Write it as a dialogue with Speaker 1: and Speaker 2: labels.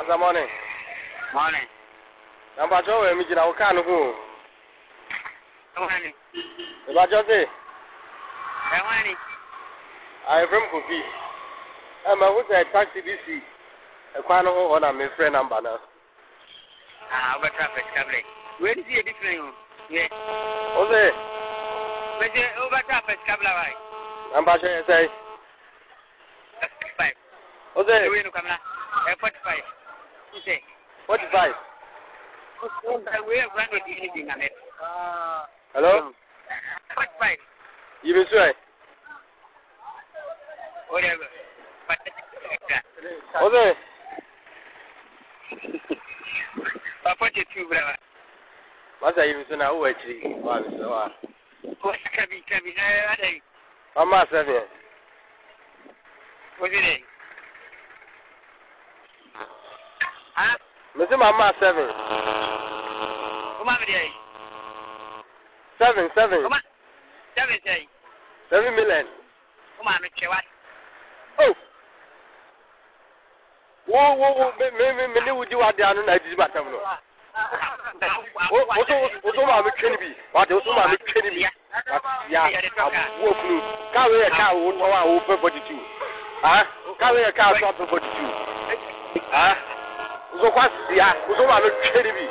Speaker 1: Asa morning. Morning. Nàbàjọ́ wẹ̀ mi jìnnà wò káànù kù. Ẹ̀wọ̀n ni. Ìbàjọ́ sè. Ẹ̀wọ̀n ni. Àyẹ̀fẹ́ mi kò fi. Ẹ mọ̀ ẹ̀kú sẹ̀ táksì bí sì. Ẹ̀kọ́ àná hó ọ̀nà mi fẹ́ nàmbà náà.
Speaker 2: Àá ọgbà traffic tablet. Wẹ́n ti yẹ dífẹ̀rẹ̀ yìí o. Yẹ. Ó sè. Bẹ́sẹ̀ ọgbà traffic tablet wa yìí.
Speaker 1: Nàbàjọ́ yẹ sẹ́yìn.
Speaker 2: Ó sè. Ewé ni Okay. What verse? We have run with anything on it. Uh, Hello? What verse? You will swear? Whatever. But Okay. Papoche tu brava.
Speaker 1: Wasa hivi sina uwe chiri. Wasa sawa.
Speaker 2: Wasa kabi kabi na wada hivi. Mama sabi. Wazire
Speaker 1: mesi mama seven. ọmọ mi di ẹ. seven seven. ọmọ seven ṣe yìí. seven million. ọmọ mi kẹ wá. Oh. wo wo wo mi mi mi ni wudi wa di anu na edidi ba tẹmu nọ. o tún maa mi twé níbi wà á di o tún maa mi twé níbi ya àbúrò kunu káwé yẹ ká àwọn ọwọ́ àwọn ọ̀fẹ́ bọ́dì tù káwé yẹ ká àtọ́ àtọ́ bọ́dì tù nso sia nso maame twɛ ne bi